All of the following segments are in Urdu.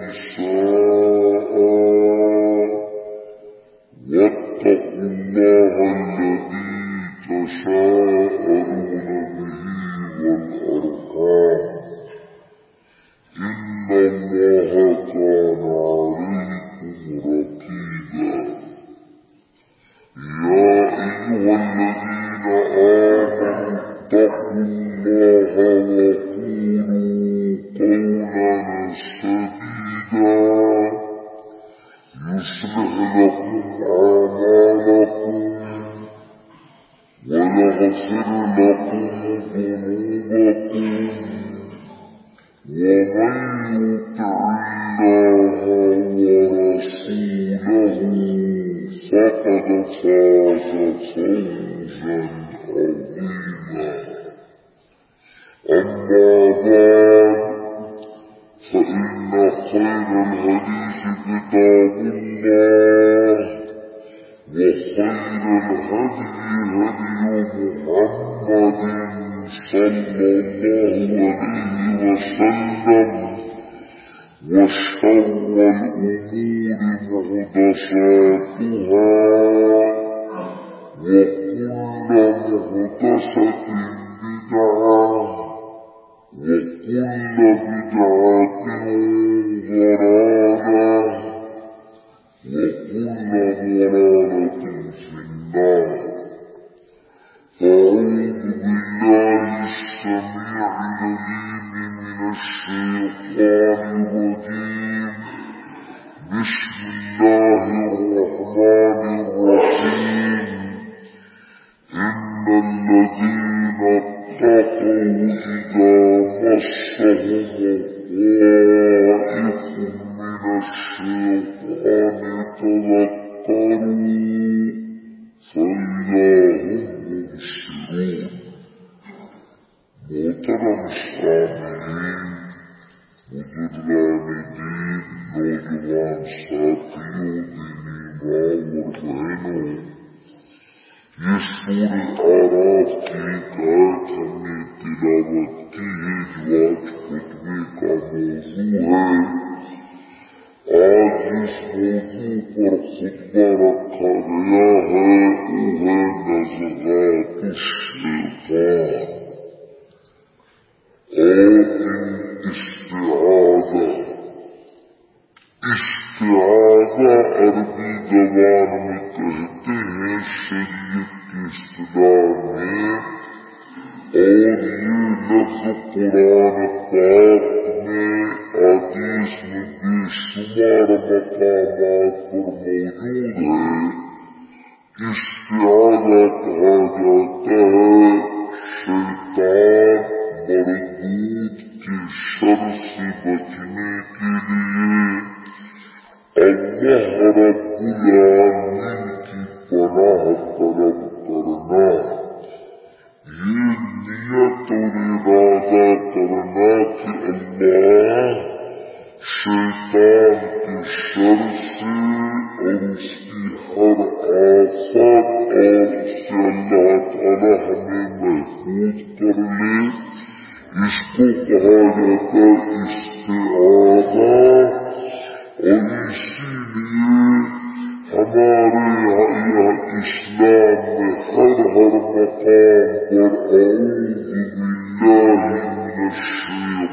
شیطان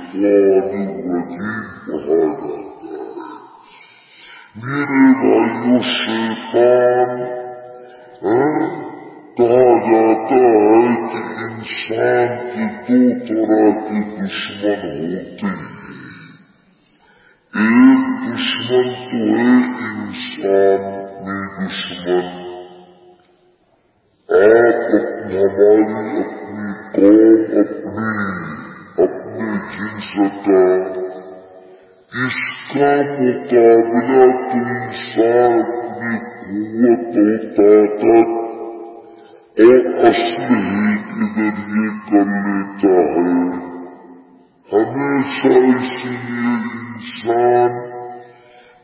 آپ اپنی ہماری اپنی قوم اپنی اپنے اس کا مقابلہ تو انسان اپنی قوت و طاقت اور اسلحے کے ذریعے کر لیتا ہے۔ ہمیشہ اس لیے انسان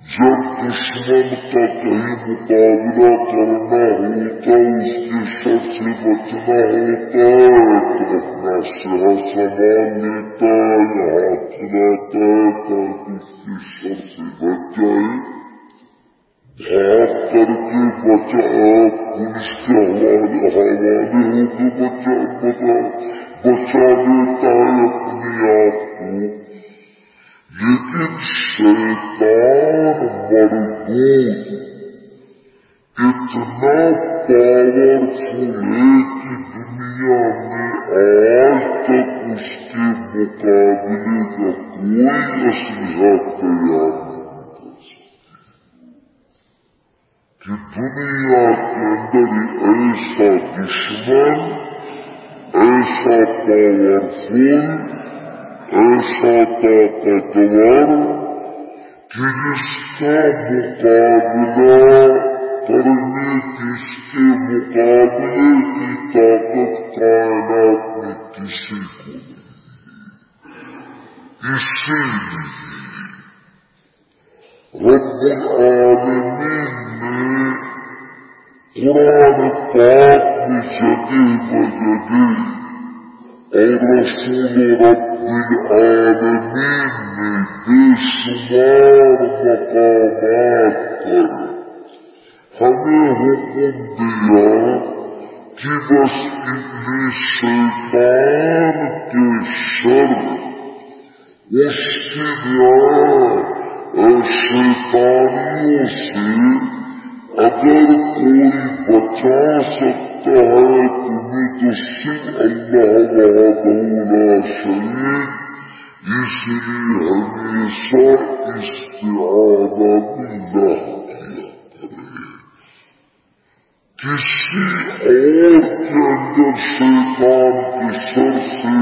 جب دشمن کا کہیں مقابلہ کرنا ہوتا، اس کے شر سے بچنا ہوتا ہے تو اپنا صحت سنبھال لیتا ہے ہاتھ کھلاتا ہے تاکہ اس کے شر سے بچ جائے۔ بھاگ کر کے بچا پولیس کے حوالے حوالے ہو کے بچا بچا بچا لیتا ہے اپنے آپ کو۔ لیکن شیطان مردود اتنا پاورفل ہے کہ دنیا میں آج تک اس کے مقابلے کا کوئی اسلحہ تیار نہیں کر سکتی کہ دنیا کے اندر ایسا دشمن، ایسا پاورفل ایسا طاقتور کہ جس کا مقابلہ کرنے جس کے مقابلے کی طاقت کائنات میں کسی کو نہیں اسی لیے رب العالمین نے قرآن پاک میں جگہ بجگہ اور رسول رب العالمین نے بے شمار مقامات پر ہمیں حکم دیا کہ بس اتنے شیطان کے شر اس کے لیے شیطانیوں سے اگر کوئی بچا سکتا ہے تمہیں تو صرف اللہ وحدہ شریف اس لیے ہمیشہ استعادہ کسی اور کے اندر شیطان کے سر سے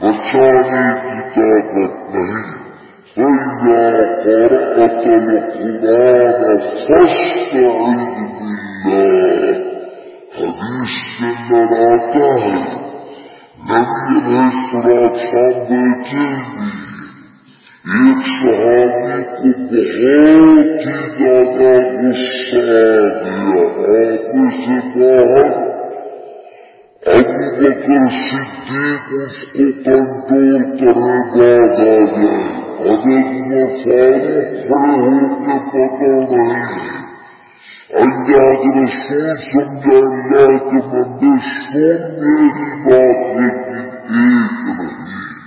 بچانے کی طاقت نہیں۔ فَإِذَا قَرَأْتَ الْقُرْآنَ فَاسْتَعِذْ بِاللَّهِ حدیث کے اندر آتا ہے نبی علیہ السلام بیٹھے بھی ایک صحابی کو بہت ہی زیادہ غصہ آ گیا آپ سے باہر ابو بکر صدیق اس کو کنٹرول کرنے بعد آ گئے اگر وہ فاروق کھڑے ہو کے پتہ نہیں اللہ کے رسول سمجھا اللہ کے بندے سن میری بات لیکن ایک نہیں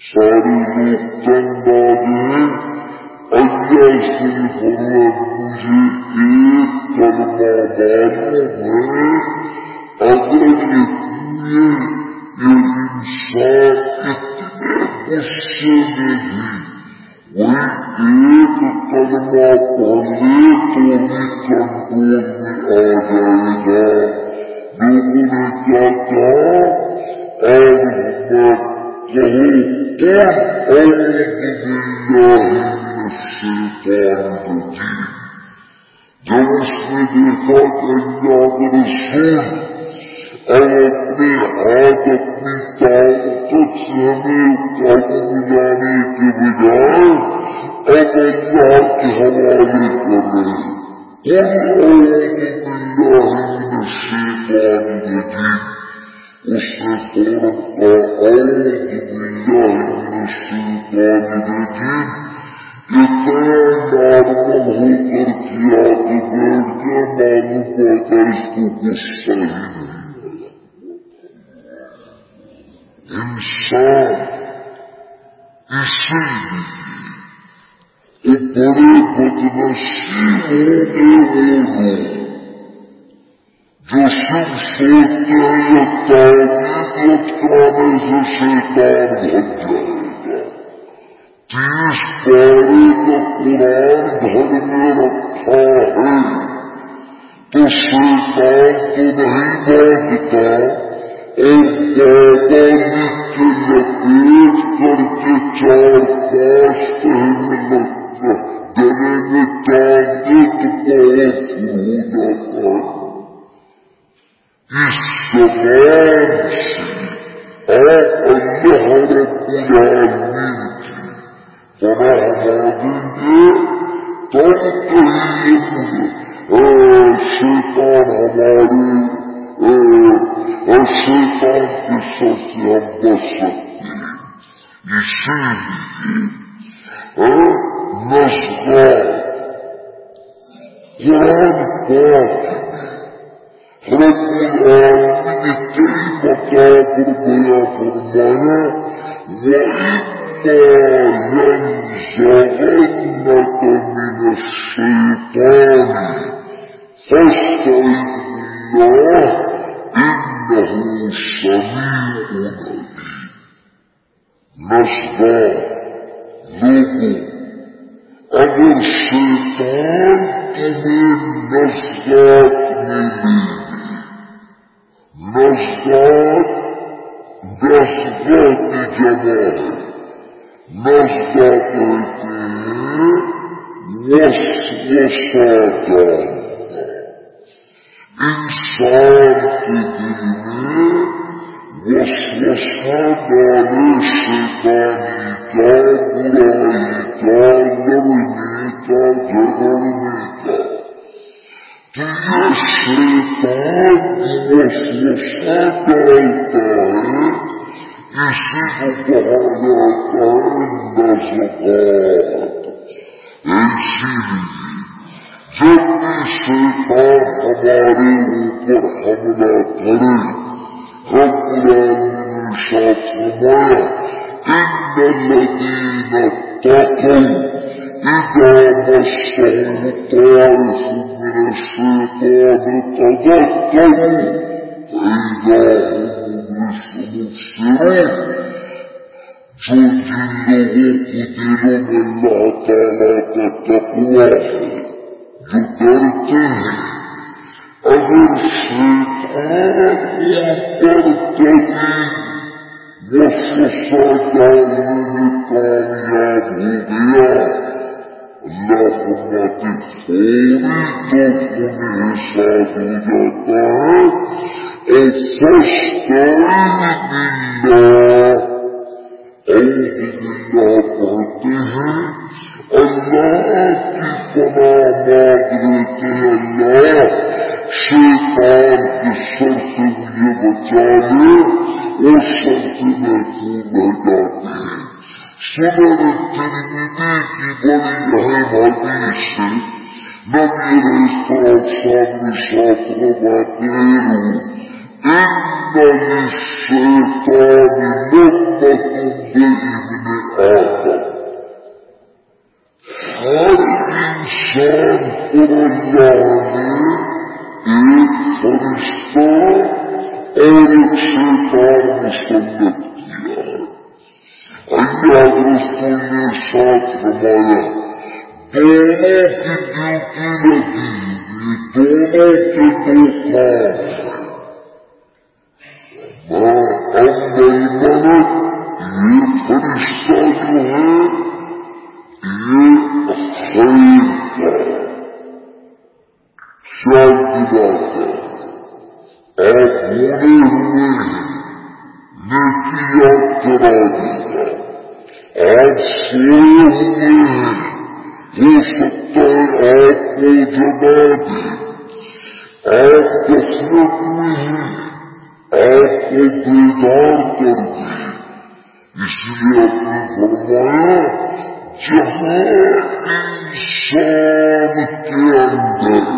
سارے لوگ تنگ آ گئے اللہ سے فرمایا مجھے ایک کلمہ معلوم ہے اگر یہ پورے یہ انسان اتنے غصے میں بھی وہی ایک کلمہ پڑھ لے تو بھی کنٹرول میں آ جائے شیطان کے سر سے ہم بچ سکتے ہیں اسی لیے نسبات قرآن پاک رب العالمین العالمين كيف كافر بيا فرمانا وإما ينزغنك من الشيطان فاستعذ بالله إنه سميع عليم نصبا لوگو اگر شیطان تمہیں نسبات نصبات ملی نزداد دستگاه کی جمع ہے نزدہ کہتے ہیں وسوسہ ڈالنا انسان کے دل میں وسوسہ ڈالے شیطانی کا برائی کا لڑنے کا جھگڑنے کا یہ شیطان وسوسہ ڈالتا ہے اسی کو کہا جاتا ہے نزغات اسی لیے جب بھی شیطان ہمارے اوپر حملہ کرے۔ رب العالمین شاپ فرمایا ان الذين اتقوا إذا مسهم طائف من الشيطان تذكروا فإذا هم مبصرون۔ جو جن لوگوں کو دلوں میں اللہ تعالیٰ کا تقوی ہے جو ڈرتے ہیں۔ اگر شیطان ان پر کبھی وسوسہ ڈالنے میں کامیاب ہو گیا، اللہ فرماتے فوری تو انہیں ساتھ ہو جاتا ہے۔ اور فستعین باللہ اعوذ باللہ پڑھتے ہیں۔ اللہ کی شیطان کے سر سے مجھے بچا لے اور سر سے محفوظ رہ جاتے ہیں سنن الترمذي کی بڑی اہم حدیث سے نبی علیہ السلام نشاط رواقیر ان للشیطان نبت بابن آدم ہر انسان پر اللہ نے ایک فرشتہ اور ایک شیطان مسلط کیا اللہ رسول نے ساتھ فرمایا دونوں کی ڈیوٹی لگی یہ دونوں کے دو کام میں الملک یہ فرشتہ جو ہے یہ خیر کا خیال کی بات ہے آپ ہونے ہوئے ہیں نیکی یاد کرا دیں آپ سوئے ہوئے ہیں ہو سکتا ہے آپ کو جگا دے آپ کثرت میں ہیں آپ کو بیدار کر دے اس لیے اپنے فرمایا جہاں انسان کے اندر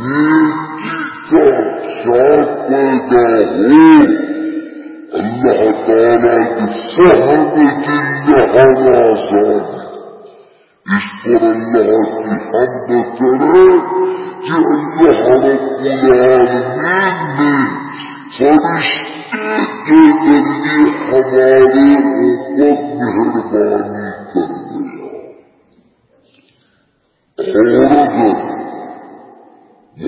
نیکی کا خیال پیدا ہو اللہ تعالیٰ کی فہم دل آزاد اس پر اللہ کی حمد کرے کہ اللہ رب العالمین نے فرشتے کے ذریعے ہمارے اوپر مہربانی کر دیا اور اگر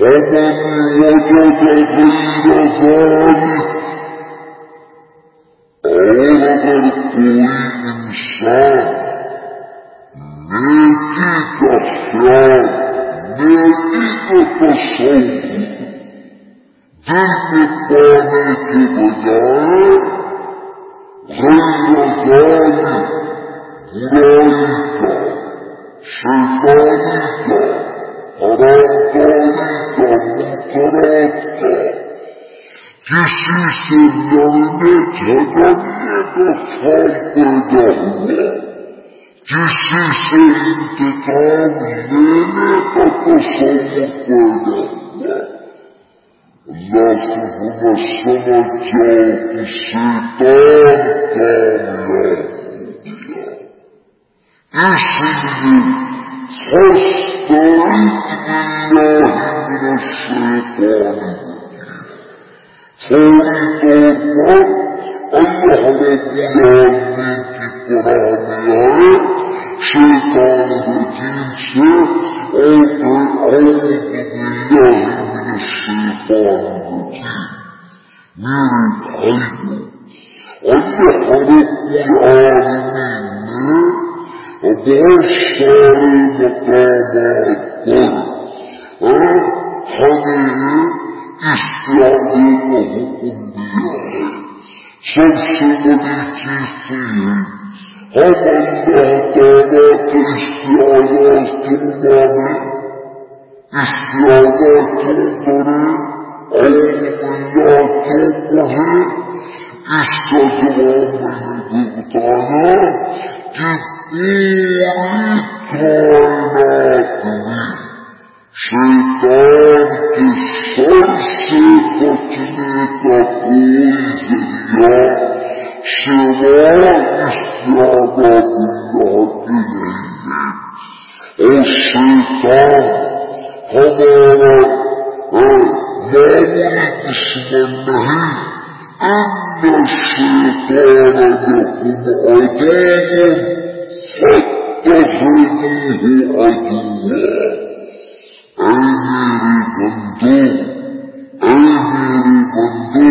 ومن وجد غير اللہ سے سمجھ جاؤ کہ شیطان کامیاب ہو گیا اس لیے من الشيطان فوری طور پر اللہ رب العالمین کی پناہ میں آئے شیطان الرجیم سے اور پھر اعوذ باللہ من الشیطان الرجیم میرے بھائیو اللہ رب العالمین نے بہت سارے مقامات پر ہمیں استعادے کا حکم دیا ہے سب سے بڑی چیز تو ہم اللہ تعالیٰ کے کیوں کیوں کریں اعوذ باللہ کیوں اس کا جواب میں نے بھی بتایا کہ پوری کائنات میں شیطان کے سر سے بچنے کا کوئی ذریعہ سوائے استعادہ باللہ کے نہیں ہے اور شیطان ہمارا معمولی دشمن نہیں ان الشیطان لكم عدو فاتخذوه عدوا اے میرے بندو اے میرے بندو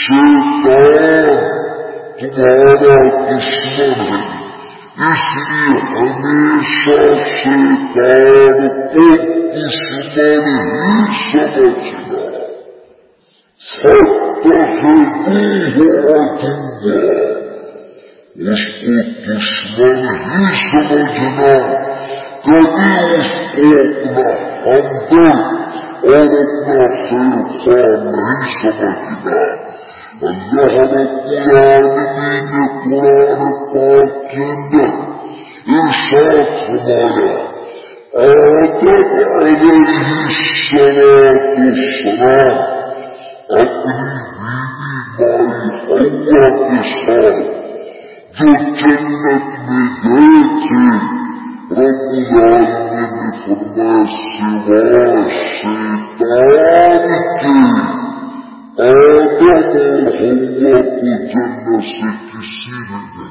شیطان تمہارا دشمن ہے اس لیے ہمیشہ شیطان کو دشمن ہی سمجھنا فاتخذوه عدوا اس کو دشمن ہی سمجھنا کبھی اس کو اپنا ہمدر اور اپنا خیر خواہ نہیں سمجھنا اللہ رب العالمین نے قرآن پاک کے اندر ارشاد فرمایا آدم علیہ السلام والسلام. اپنی بیوی مائی حوا کے ساتھ جو جنت میں گئے تھے رب العالمین نے فرمایا سوا شیطان کے سے کسی نے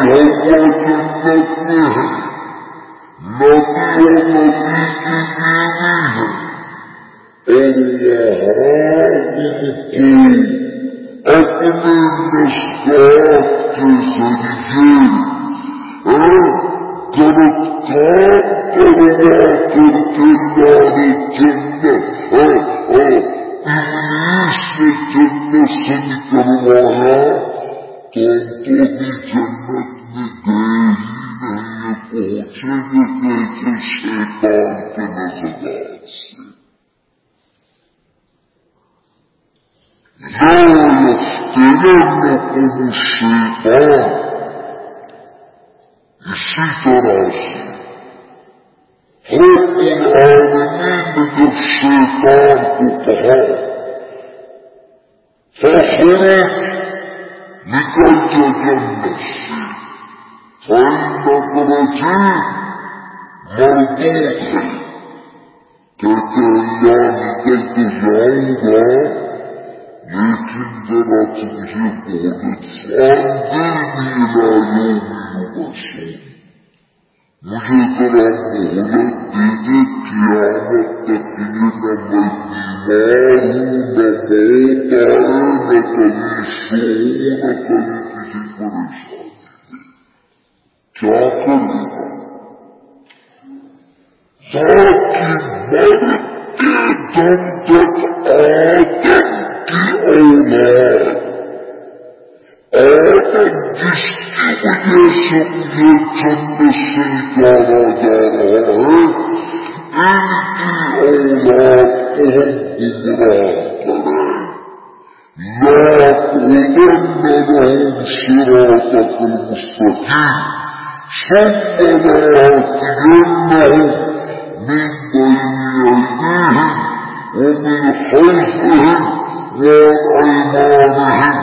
مائی ہوا جنت میں ہے نبی اور نبی کی بیوی ہے اور وہاں ان کو اپنے مسکات کے ذریعے غلط کام کروا کر کے لارے جنت انگلش نے جنت سے نکلوایا تو ہم تو بھی جنت میں گئے ہی نہیں پہنچیں گے کیسے شیطان کے نظرات سے لا يفتننكم الشيطان اسی طرح سے رب العالمین نے جب شیطان کو کہا فخرج نکل جا جنت سے فإنك رجيم مردود ہے کہتے اللہ نکل تو جاؤں گا لیکن ذرا تمہیں مہلت فاندرنی لا یوم یبسون مجھے ذرا مہلت دے دے قیامت تک یہ نہ میں بیمار ہوں نہ موت آئے نہ کبھی سو نہ کبھی کسی پریشانی کیا کرے گا ذات کی تاکہ مرتے دم تک آدم کی اولاد اور جس کی وجہ سے مجھے چند سے نکالا جا رہا ہے ان کی اولاد کو ہم گمراہ کریں لا تودن لهم صراطك المستقيم ثم لآتينهم من بين أيديهم ومن خلفهم وعن أيمانهم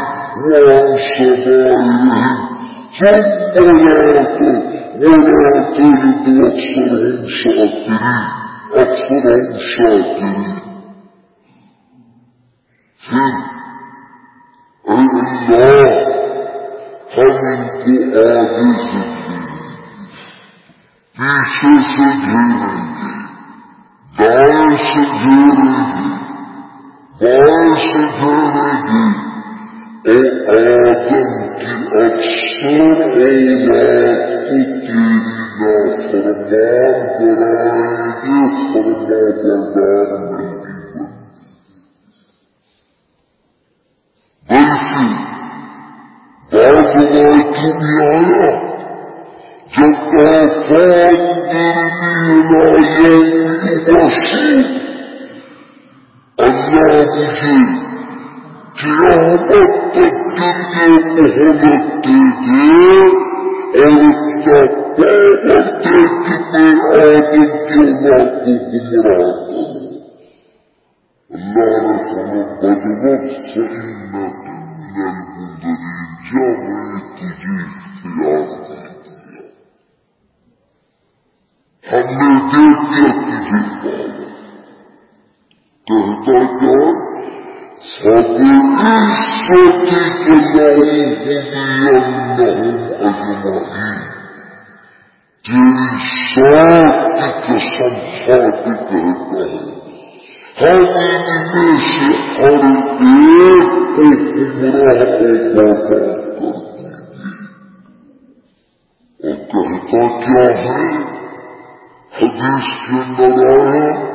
وعن شمائلهم ثم لا ولا تجد أكثرهم شاكرين أكثرهم شاكرين الله هم عاجز پیچھے سے گھیریں گے دائیں سے گھیریں گے باعث جانے گی اور آدم کی اکثر اولاد کو تیری نافرمان بنائیں گے فرما بردار نہیں بلکہ بعض روایتوں میں آیا جب آفات درمی لا یوم یبسون اللہ مجھے قیامت تک دنیا محبت دے دے اور اس کا پاور دے کہ میں آدم کی اولاد کو گمراہ کروں اللہ نے فرما بدوت فإنك من المنذرين کیا میں تجھے اختیار دے دیا ہم نے دے دیا تجھے پاور کہتا کیا تیری سات کی قسم کھا کے کہتا ہے ہم ان میں سے ہر ایک کو گمراہ کو برباد کر دیں اور کہتا کیا ہے؟ حدیث کے اندر آیا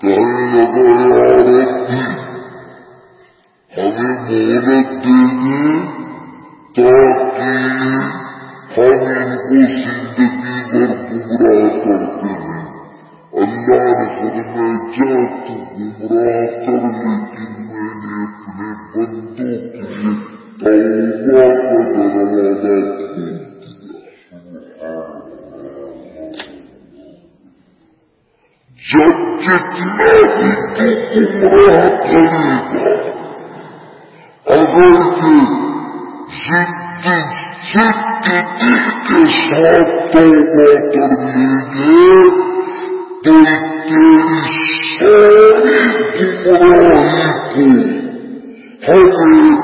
کہنے لگا یار بھی ہمیں مہلت دے تاکہ ہم ان کو زندگی بھر گمراہ کرتے ہیں اللہ نے فرمایا جا تو گمراہ کر لیکن میں نے اپنے بندوں کے لیے توبہ کا دروازہ کھول دیا جب جتنا بھی تو گمراہ کرے گا اگر کہ زندگی کے ساتھ توبہ کر لیں گے تو تیری ساری گمراہی کو ہمیں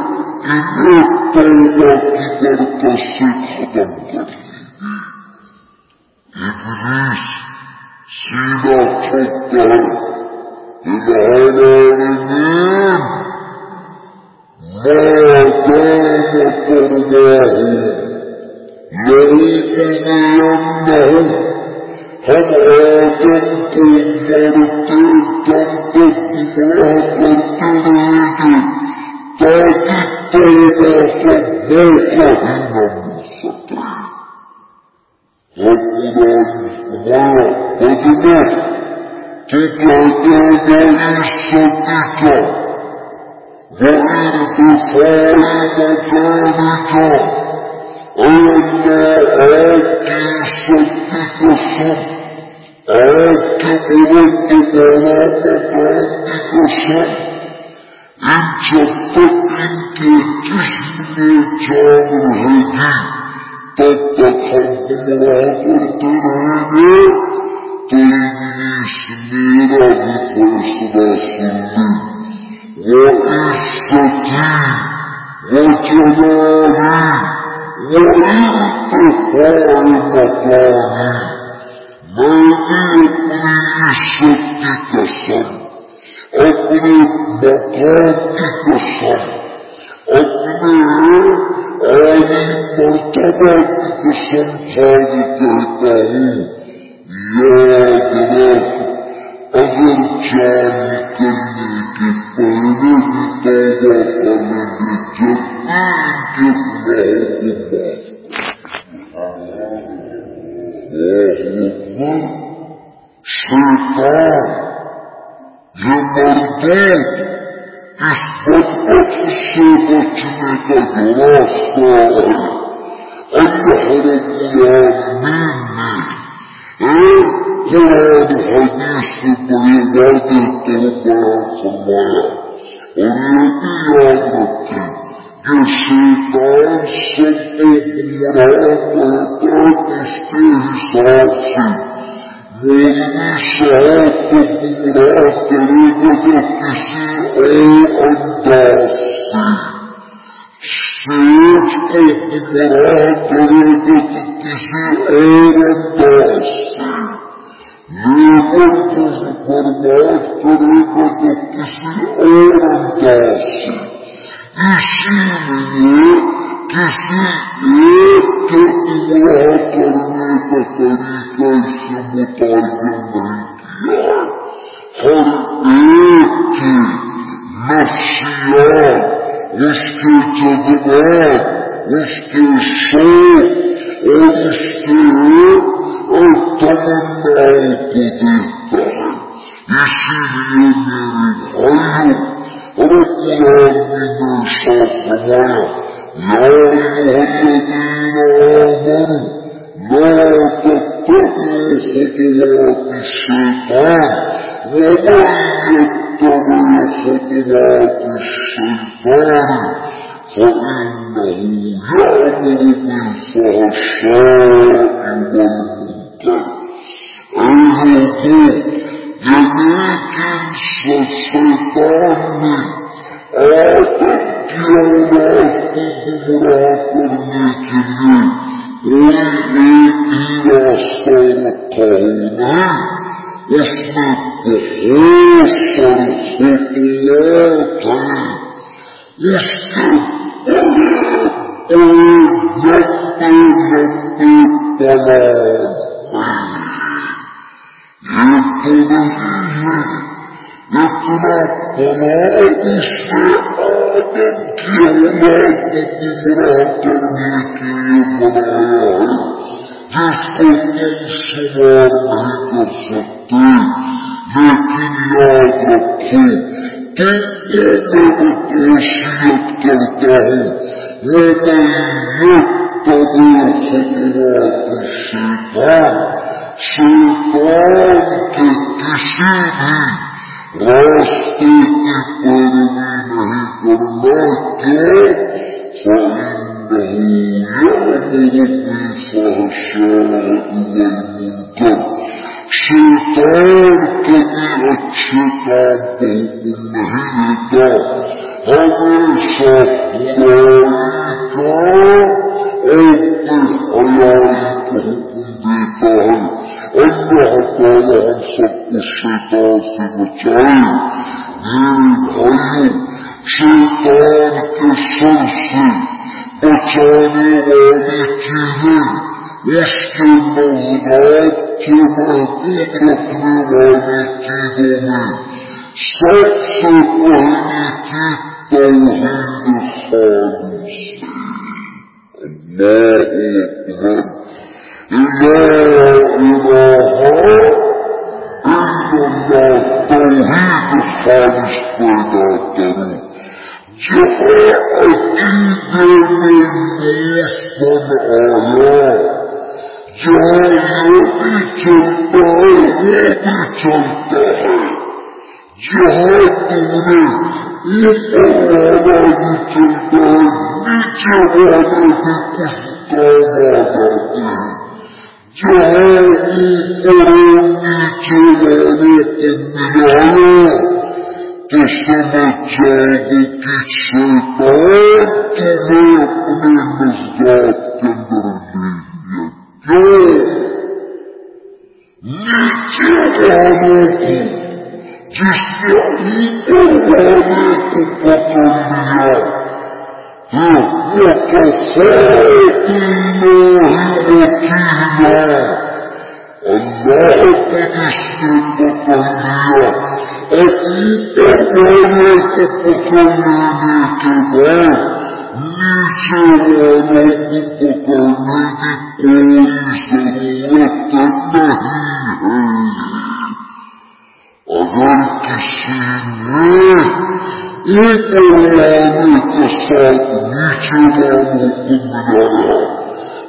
انہیں توبہ کی برکت سے ختم کر لیں گے ابلیس سینا ٹھوک کر العالمین ما دام قرباه ہم آدم کو مرتے دم تک گمراہ کرتے گے تاکہ توبہ کا موقع ہی نہ مل سکے جب تک ان کے جسم میں جان رہے گی تب تک ہم گمراہ کرتے رہیں گے تو انگلش میرا بھی فیصلہ سن لی وہ عزتی وہ جلالی وارتفاع مكاني میں نے اپنی عزت کی قسم اپنے مقام کی قسم اپنے عالی مرتبہ کی قسم کھا کے کہتا ہوں یاد رکھ اگر جان نکلنے کے پہلے بھی توبہ کر لیں گے جب شیطان یہ مردود اس بدبخت سے بچنے کا جو راستہ ہے اللہ رب العالمین نے قرآن حدیث سے بڑے وعدے فرمایا اور یہ بھی یاد رکھیں شیطان سب کو گمراہ کرتا اس کے حساب سے مولوی صاحب کو گمراہ کرے گا تو کسی شیخ کو گمراہ کرے تو کسی اور انداز سے لیبر کو برباد کرے گا تو کسی اور انداز سے اسی لیے کسی ایک کے گمراہ کرنے کا طریقہ اس سے متعین نہیں کیا ہر ایک نفسیات اس کے جذبات اس کے شوق اور اس کے اور تمناؤں کو دیکھتا ہے اسی لیے میرے بھائیوں رب العالمين ارشاد فرمایا يا ايها الذين امنوا لا تتبعوا خطوات الشيطان ومن يتبع خطوات الشيطان فإنه يأمر بالفحشاء والمنكر أيها لیکن شیطان نے آدم کی کو گمراہ کرنے کے لیے کوئی ایک ہی راستہ رکھا ہے اتنا پلان اس میں آدم کی اولاد کو گمراہ کرنے کے لیے بنایا ہے جس کو تم شمار نہیں کر سکتے لیکن یاد رکھو تم کو میں توسیعت کرتا ہوں وہ میں تمہیں خطرات شیطان شیطان کے کسی بھی راستے کی پیروی نہیں کرنا کیوں فَإِنَّهُ شیطان کبھی اچھے کام کو حکم نہیں دیتا ہمیشہ برائی کا اور پھر حیائی کو حکم دیتا ہے اللہ تعالی ہم سب کو شیطان سے بچائے میرے بھائیوں شیطان کے سر سے بچانے والی چیزیں اس کے مذہب کے محبوب رکھنے والی چیزوں میں سب سے پہلی چیز توحید خالص اللہ اکبر لا الہ الا اللہ توحید خالص پیدا کروں جہاں عقیدے میں موس بن آیا جہاں یہ بھی چلتا ہے وہ بھی چلتا ہے جہاں تم نے اوپر والا بھی چلتا ہے نیچے والے بھی کچھ کام آ جاتے ہیں جہاں اوپر نیچے والے کو ملایا سمجھ جاؤ کہ شیطان تمہیں اپنے مزداد کے اندر لے لیا کیوں نیچے والوں کو جس نے اوپر والے کو پکڑ لیا وہ تو سارے تین وکیلا اللہ وكفرت الله وكيلا الله قد استنبط لي أقوك فكرني كبار نیچے والوں کو پکڑنے کی کوئی ضرورت نہیں ہے۔ اگر کسی نے اوپر والے کے ساتھ نیچے والوں کو ملایا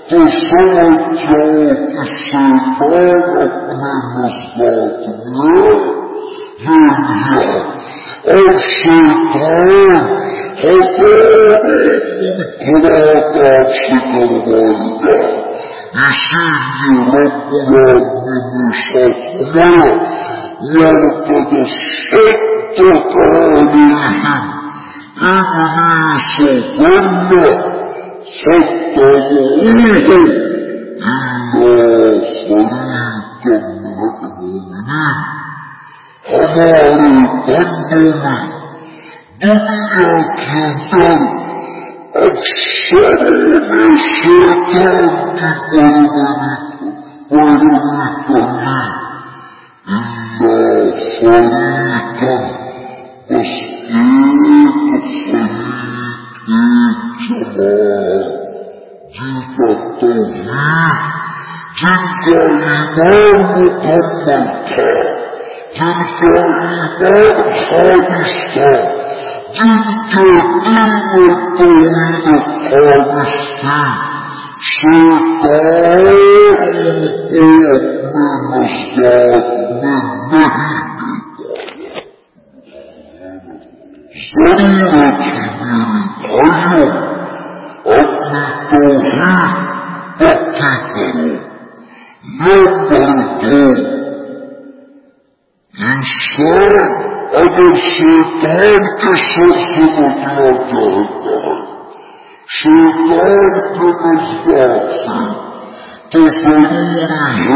تو سمجھ جاؤ کہ شیطان اپنے مسلات میں لے لیا اور شیطان ہزاروں منقرات آپ سے کروائے گا اسی لیے رب العالمین نے ساتھ ہمارا وَلَقَدْ صَدَّ صدق عليهم إبليس ظن فاتبعوه إلا فريقا من المؤمنين ہمارے بندوں میں دنیا کے اندر اکثر نے شیطان کی کرنی بس ایک فریق جماعت جن کا توحید جن کا ایمان مکمل تھا جن کا ایمان خالص تھا جن کے دل میں توحید خالص تھی شیطان ان کو اپنے مسجد میں نہیں ضرورت ہی میری بھائیوں اپنی توحید پکی کرو دو انسان اگر شیطان کے سر سے بچنا چاہتا ہے شیطان کے نزدیک سے تو ضروری ہے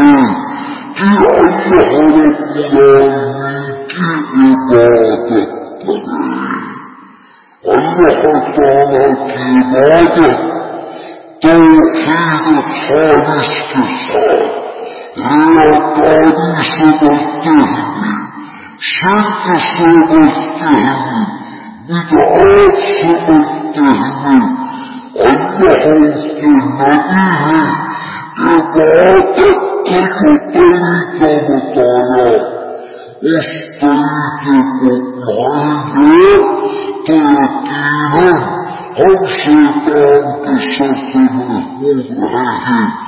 اللہ اس کے نبی ہے عبادت کا جو طریقہ بتایا اس طریقے کو پڑھائیں گے تو یقیناً ہم شیطان کے سے محفوظ رہے ہیں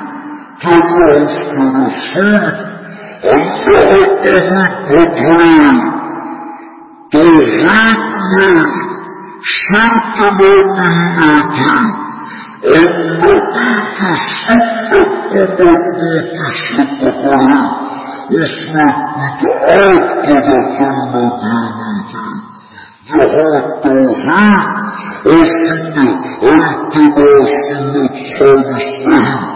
کہ اس کے رسول اللہ کو بھی پکڑے توحید میں شرک میں نہیں تھے اور نبی کی سنت کو مضبوطی سے پکڑے اس میں بدعات پیدا کرنا دینی تھی جہاں توحید السنة اتباع سنة خالص به خالص التوحيد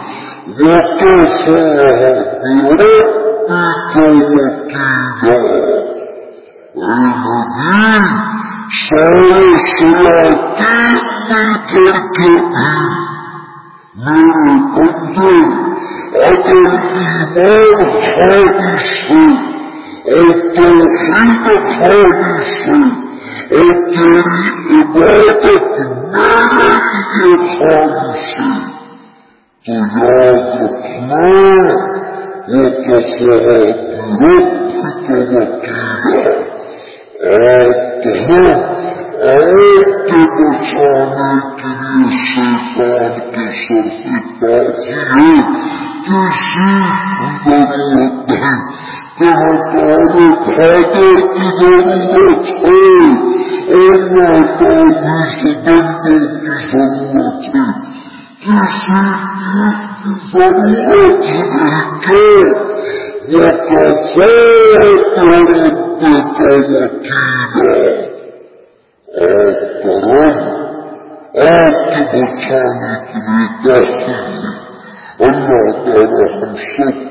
خالص تیری عبادت میرے لیے خالص ہے تو یاد رکھنا وہ کفا برب کا آپ کے بچانے کے لیے شیطان کے سر سے کافی ہے کسی ضرورت نہیں کہاں کھانے کی ضرورت ہے اللہ تعالی سے بندوں کی ضرورت کی ضرورت ہے اللہ تعالی ہم سب کو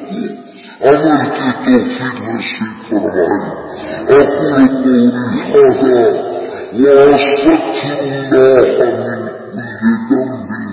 کی توفیق نصیب فرمائے اقول قولي هذا واستغفر الله من كل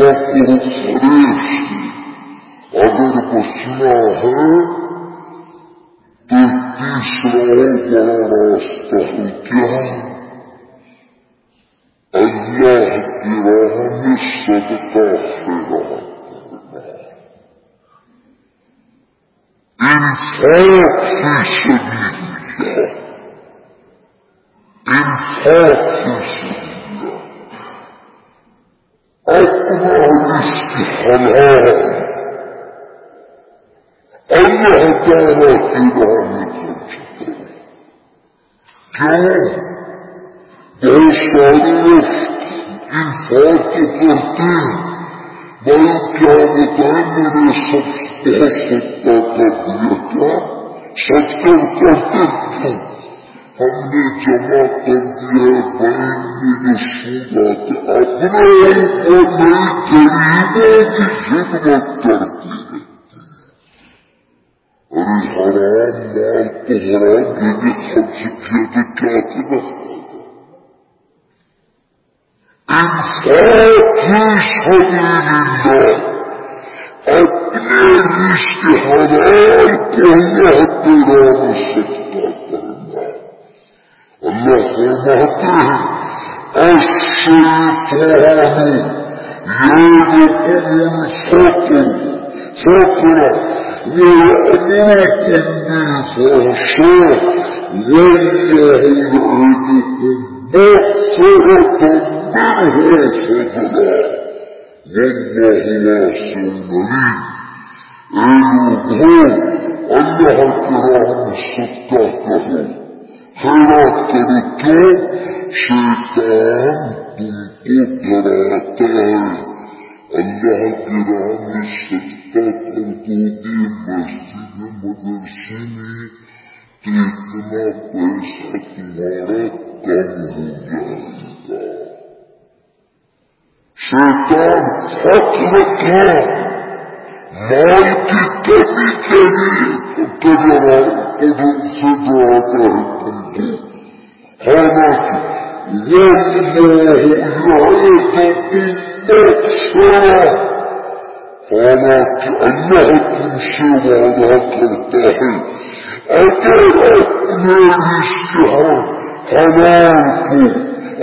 الحمد لله اگر بچنا ہے تو تیسرا بڑا راستہ ہے کیا اللہ کی راہ میں صدقہ خیرات انفاق فی سبیل انفاق فی سبیل اپنا رزق حلال اللہ تعالی کی راہ میں خرچ کیوں بہت سارے لوگ انفاق کرتے بھائی کیا بتائیں میرے سب بہت سکتا کر دیا سب کر کرتے ہم نے جمع کر دیا بین میں جو سود آتے اپنے اوپر نہیں غریبوں کی خدمت کرتی ہے ارے حرام مال تو حرام دینے خرچ کیا تو کیا کرنا انفاق في سبيل الله اپنے رشتے حلال کو اللہ تیرا میں سکتا اللہ فرماتے ہیں الشیطان يعدكم الفقر فقرا ويأمركم بالفحشاء والله يعدكم مغفرة منه فضلا والله واسع عليم اللہ کرام ستا کہو خیرات کرو تو شیطان تم کو ڈراتا ہے۔ اللہ کی راہ میں سجدہ کر دو گے مسجد مدرسے میں تو اتنا پیسہ تمہارا کم ہو جائے گا۔ شیطان فخر تھا مال کی کمی کے لیے کجرا قدر سے ڈراتا ہے تم کو حالانکہ واللہ حالانکہ اللہ تم سے وعدہ کرتا ہے۔ اگر اپنے رشتے حلال کو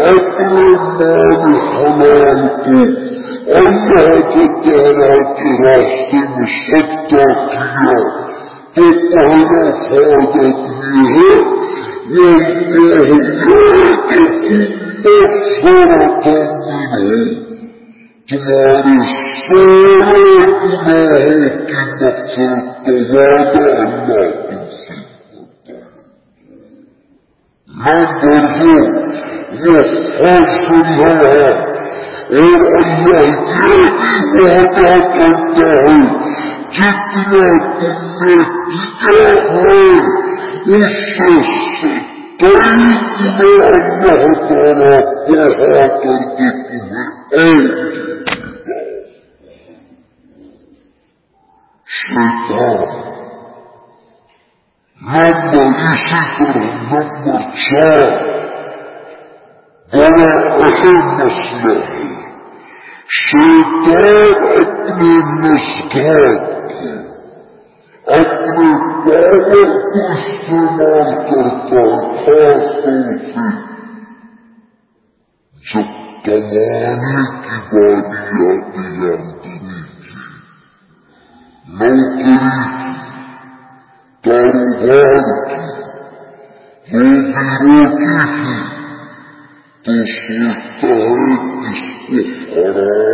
اپنے مال حلال کو اللہ کے تعالیٰ کے راستے میں کیا۔ تو پہلا فائدہ یہ ہے وہ مغفرة منه تمہارے سارے گناہوں کی مقصد کا اللہ تم سے کرتا ہے نمبر دو ہے اور اللہ یہ بھی وعدہ کرتا ہے جتنا تم نے کیا ہے اس سے کئی گنا اللہ تعالیٰ بڑھا کر کے تمہیں اور شیطان نمبر اسی طرح نمبر چار بڑا اہم مسئلہ ہے شیطان اپنے نسخات اپنے پاور کو استعمال کرتا ہے خاص طور سے جب کمانے کی باری آتی ہے آمدنی کی۔ نوکری کی، کاروبار کی، روزی روٹی کی، تو سوچتا ہے اس کو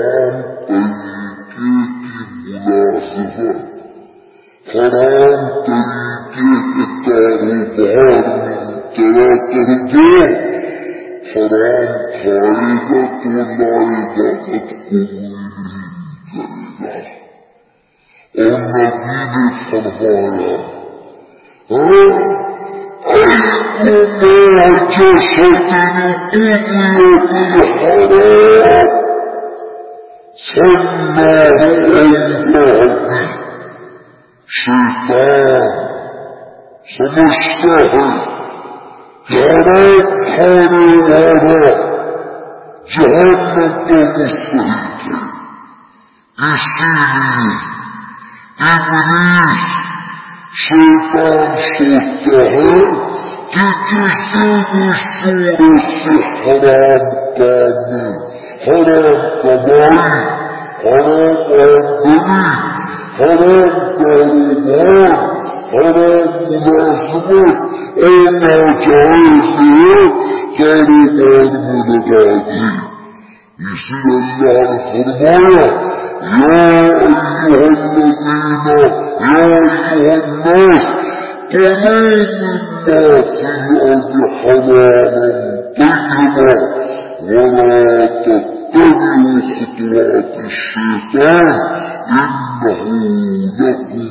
نہ کسی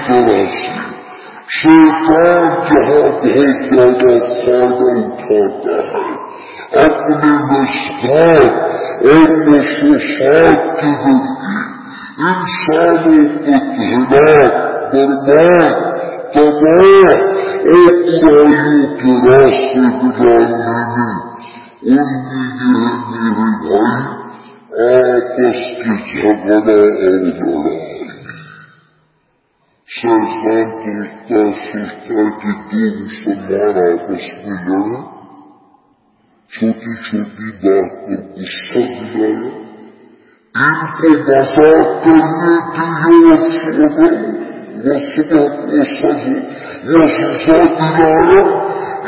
طرح سے شیطان جہاں بہت زیادہ فائدہ اٹھاتا ہے، اپنے نسخات اور مصوصات کے ذریعے انسانوں کو ہلاک برباد تباہ اور برائیوں کے راستے گزارنے میں، ان میں یہ ہے میرے بھائی آپس کے جھگڑا اور لڑائی۔ شیطان پوچھتا سوچتا کہ دو مسلمان آپس میں لڑے چھوٹی چھوٹی بات پر غصہ دلایا ان کو مزاق کرنے کے لیے سوچا وہ صبح کو سج وہ سزا دلایا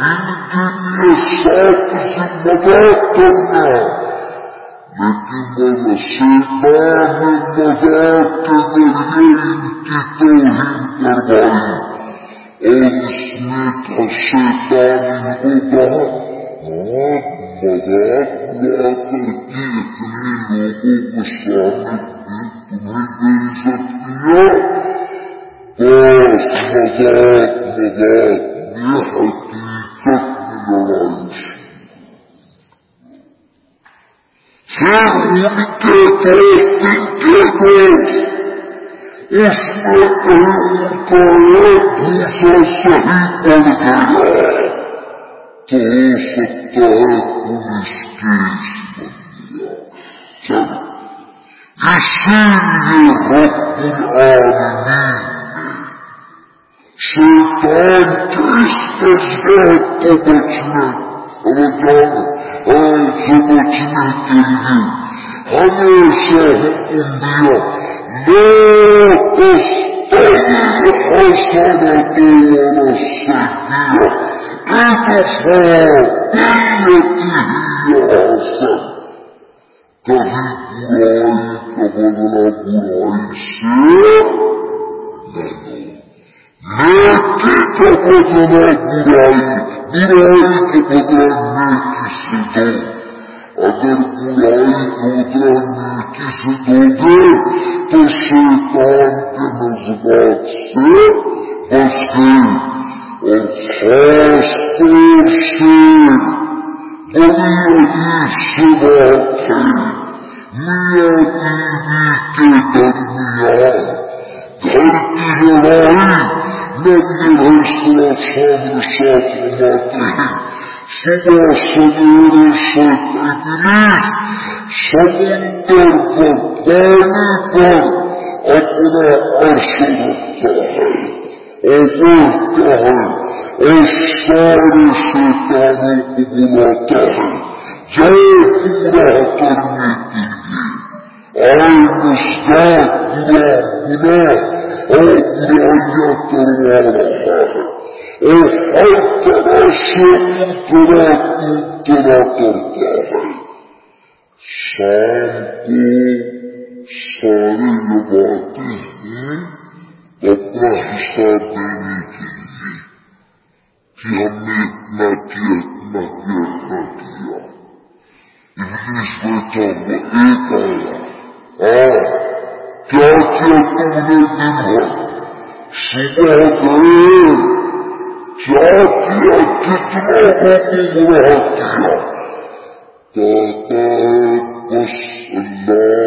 ان کے لیے ساتھ سے مزاق کرنا۔ لیکن وہ شیطان نے مزاق کے ذریعے ان کی توہین کروائی اور اس میں کا شیطان ان کو کہا ہاں مزاق ہوا کر کے اتنے لوگوں کو سامنے تمہیں بے عزت کیا بس مزاق مزاق یہ حقیقت میں لڑائی پھر ان کے دوست ان کے اس میں صحیح تو ہو سکتا ہے پولیس کیس بن گیا چلو اسی لیے رب العالمین شیطان کے اس کو بچنے اور جانے سے بچنے کے لیے ہمیشہ حکم دیا لا تستوي کبھی برائی کا بدلا برائی سے نیکی کا بدلا برائی برائی کے بدلا نیکی سے دو اگر برائی کو بدلا نیکی سے دو گے تو شیطان کے نظبات سے بچ گئی اور خاص طور سے بڑی عجیب سے بات ہے میاں بیوی کے درمیان گھر کی لڑائی نبی السلام سامنے ساتھ رماتے ہیں صبح سویرے سے ابلیس سمندر پر پانی پر اپنا عرش رکھتا ہے اور بولتا ہے اور سارے شیطانوں کو بلاتا ہے جو پورا کرنے کے لیے سے ہے شام دینے ہم نے اتنا کیا اتنا ایک آیا آ کیا کیا تم نے دن بھر صبح گئے کیا کیا کتنا کو گمراہ کیا۔ بس اللہ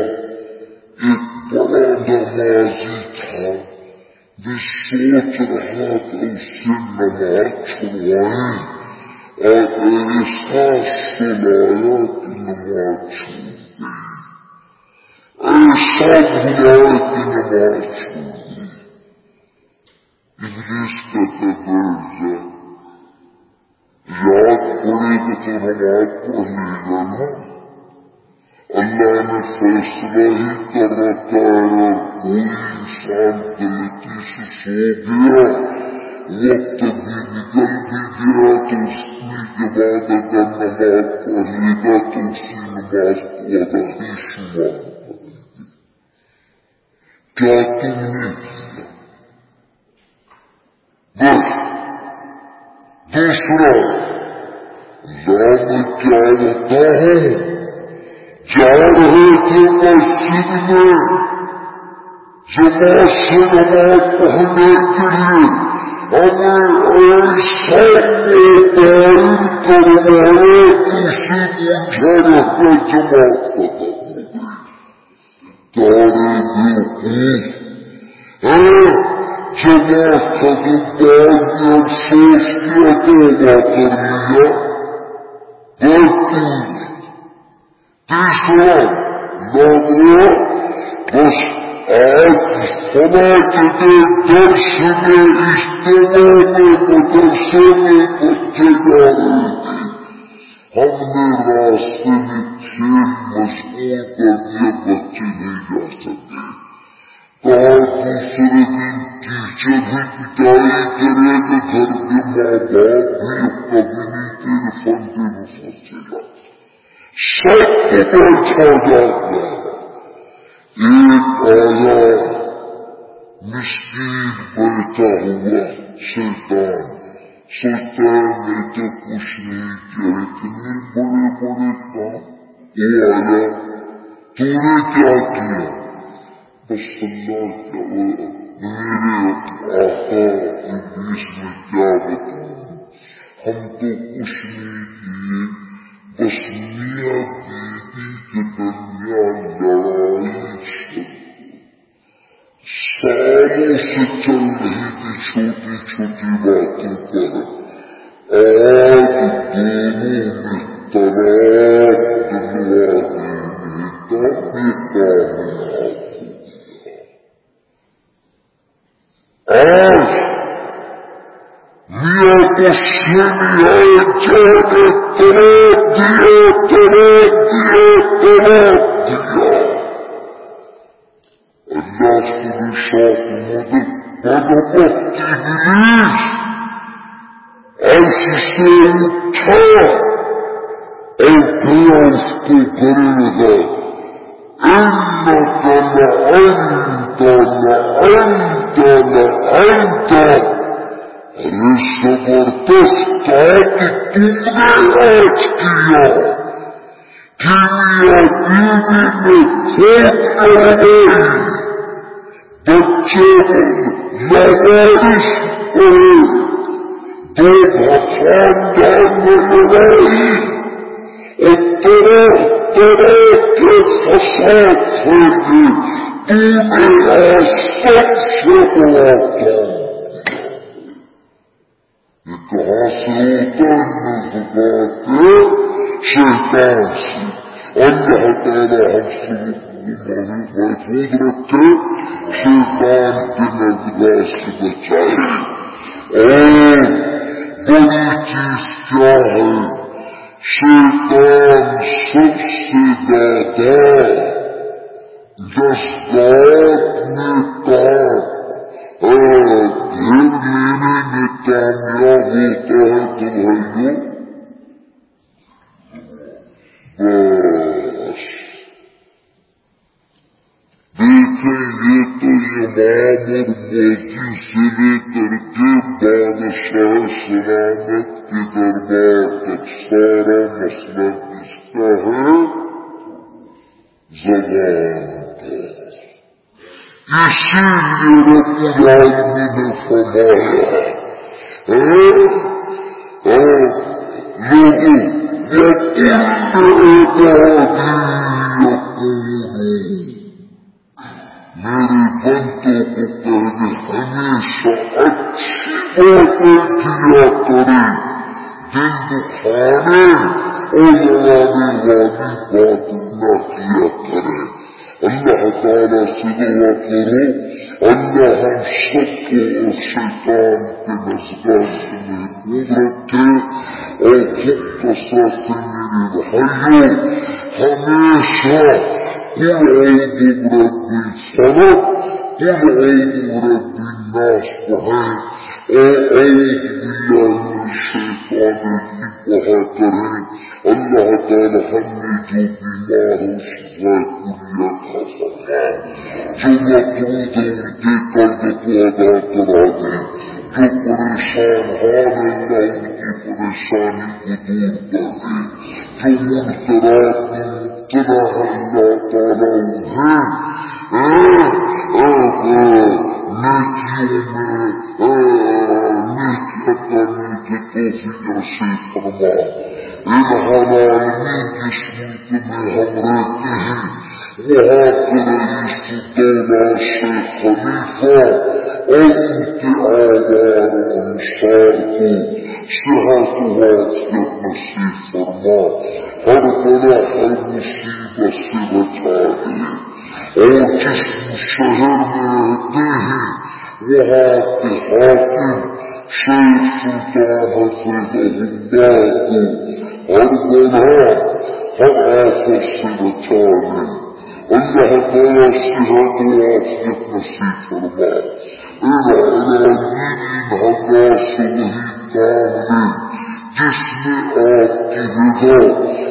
ایک بڑا نمازی تھا۔ میں سوچ رہا تھا اس سے نماز چھڑوائیں اور ایسا سلایا کہ نماز چھوڑ گئی۔ ایسا بھلا کی نماز انگلش کہتے بیٹھ یاد پڑے گا تو نماز پڑھ لے گا نا اللہ نے فیصلہ ہی کر رکھا ہے اگر کوئی انسان غلطی سے سو گیا وقت بھی نکل بھی گیا تو اس کے بعد اگر نماز پڑھ لے گا تو اسی نماز کو ادا ہی شمار۔ کیا تم نے کیا بس دوسرا میں کیا ہوتا ہوں جا رہے تھے مسجد میں جماعت سے نماز پڑھنے کے لیے ہمیں ایسا موبائل کروایا کسی مجھے رہتا جماعت ختم تارے بیوقوف ہے جماعت ختم بعد میں افسوس کیا توبہ کر لیا بالکل تیسرا نامرا بس آج خدا کے دے درس میں اجتماع میں مدرسے میں بچے جا رہے تھے ہم نے راستے میں کھیل مشغول کر دیا بچے نہیں جا سکے کہا دوسرے دن ٹیچر بھی پٹائی کرے تو گھر کے ماں باپ بھی کبھی نہیں تیرے فنڈے میں پھنسے گا سب کو بیٹھا جا گیا ایک آیا مسکین بیٹھا ہوا شیطان سوچتا ہے میں تو کچھ نہیں کیا اتنے بڑے بڑے کام وہ آیا تو نے کیا کیا بس اللہ کیا میرے آقا انگلش میں کیا بتاؤں ہم تو کچھ نہیں کیے بس میاں بیوی کے درمیان لڑائی سالوں سے چل رہی تھی چھوٹی چھوٹی باتوں پر۔ آج دونوں میں تلاق دلوا دینے کا آج میاں کو سنیا جانے تلاق دیا تلاق دیا تلاق دیا۔ اللہ سب مدد مدد ابلیس ایسی سے اٹھا اور گیا اس کو کرے گا ارے زبردست کہ تم نے آج کیا کیمیا بیوی میں خود کروائی بچے لوارش کرے دو خاندان میں لڑائی اور طرح طرح کے فساد پھیلے تو میرا سب سے بڑا کام کہاں سے ہوتا ہے زبان کے شیطان سے اللہ تعالی ہم سب محفوظ رکھے شیطان کے نظر سے بچائے اور بڑی چیز کیا ہے شیطان سب سے زیادہ جذبات میں کام گھر لینے میں کامیاب ہوتا ہے تو بھائیوں بس دیکھیں یہ تو امام اور موتی سے لے کر کے بادشاہ سلامت کے دربار تک سارا مسئلہ کس کا ہے زبان کا اسی لیے رب العالمی نے فرمایا لوگوں وَقُلْ عِبَادِي يَقُولُونَ میرے بندوں کو پہلے ہمیشہ اچھی باتیں کیا کرے دن دکھانے اور لڑانے والی باتیں نہ کیا کرے اللہ تعالیٰ سے دعا کرو اللہ ہم سب کو اور شیطان کے نظر سے محفوظ رکھے اور خود کثرت سے میرے بھائیوں ہمیشہ قل اعوذ برب الفلق قل اعوذ برب الناس پڑھیں اور اعوذ باللہ من الشیطان الرجیم پڑھا کریں اللہ تعالی ہم نے جو بیمار ہو شفا کلیہ کا فرما جو مقروض ہے ان کے قرض کو ادا کرا دیں جو پریشان حال ہے اللہ ان کی پریشانی کو دور کر دے جو منکرات طبع اللہ تعالیٰ انہیں نیکیوں میں نیکی کی توفیق نصیب فرما ان حلالین جس ملک میں ہم رہتے صحت و عافیت نصیب فرما ہر طرح ہر مصیبت سے بچا دے اور جس شہر میں رہتے ہیں وہاں کے حاکم شیخ سلطان حفیظ اللہ کو ہر طرح ہر آفت سے بچا دے اللہ تعالیٰ صحت و عافیت نصیب فرما العالمین ہمارا سے وہی کام دے جس میں آپ کی رضا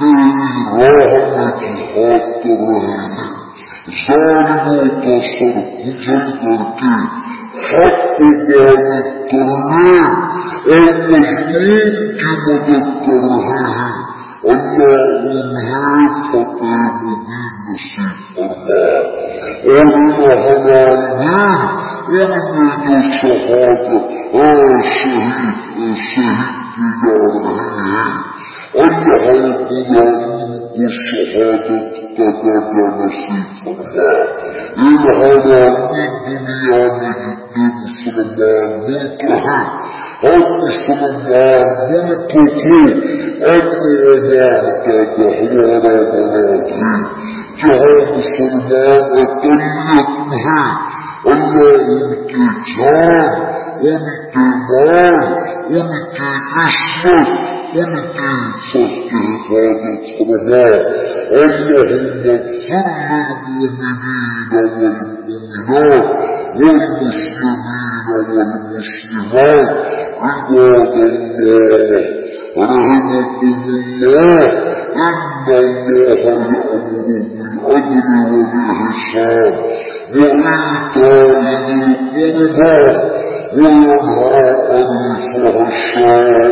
تیری راہ میں جہاد کر رہے تھے ظالموں کا سر گزر کر کے حق کو غالب کرنے اور مظلوم کی مدد کر رہے ہیں اللہ انہیں فتح مبین نصیب فرما اور ہمارے ان میں جو شہادت شہید شہید کی جا رہے ہیں۔ اللہ کو شہادت کا درجہ نصیب فرما ان حالات دنیا میں جتنے مسلمان ملک ہیں ہر مسلمان ملک کو اپنے اللہ کا گہوارہ بنا دیں کی جان، ان مال، ان کی ولكن شك حفاظة صلحاء اللهم اغفر للمؤمنين والمؤمنات والمسلمين والمسلمات عباد الله رحمكم الله إن الله يأمر بالعدل وبالحسان وإيتاء ذي القربى والعراء الفحشاء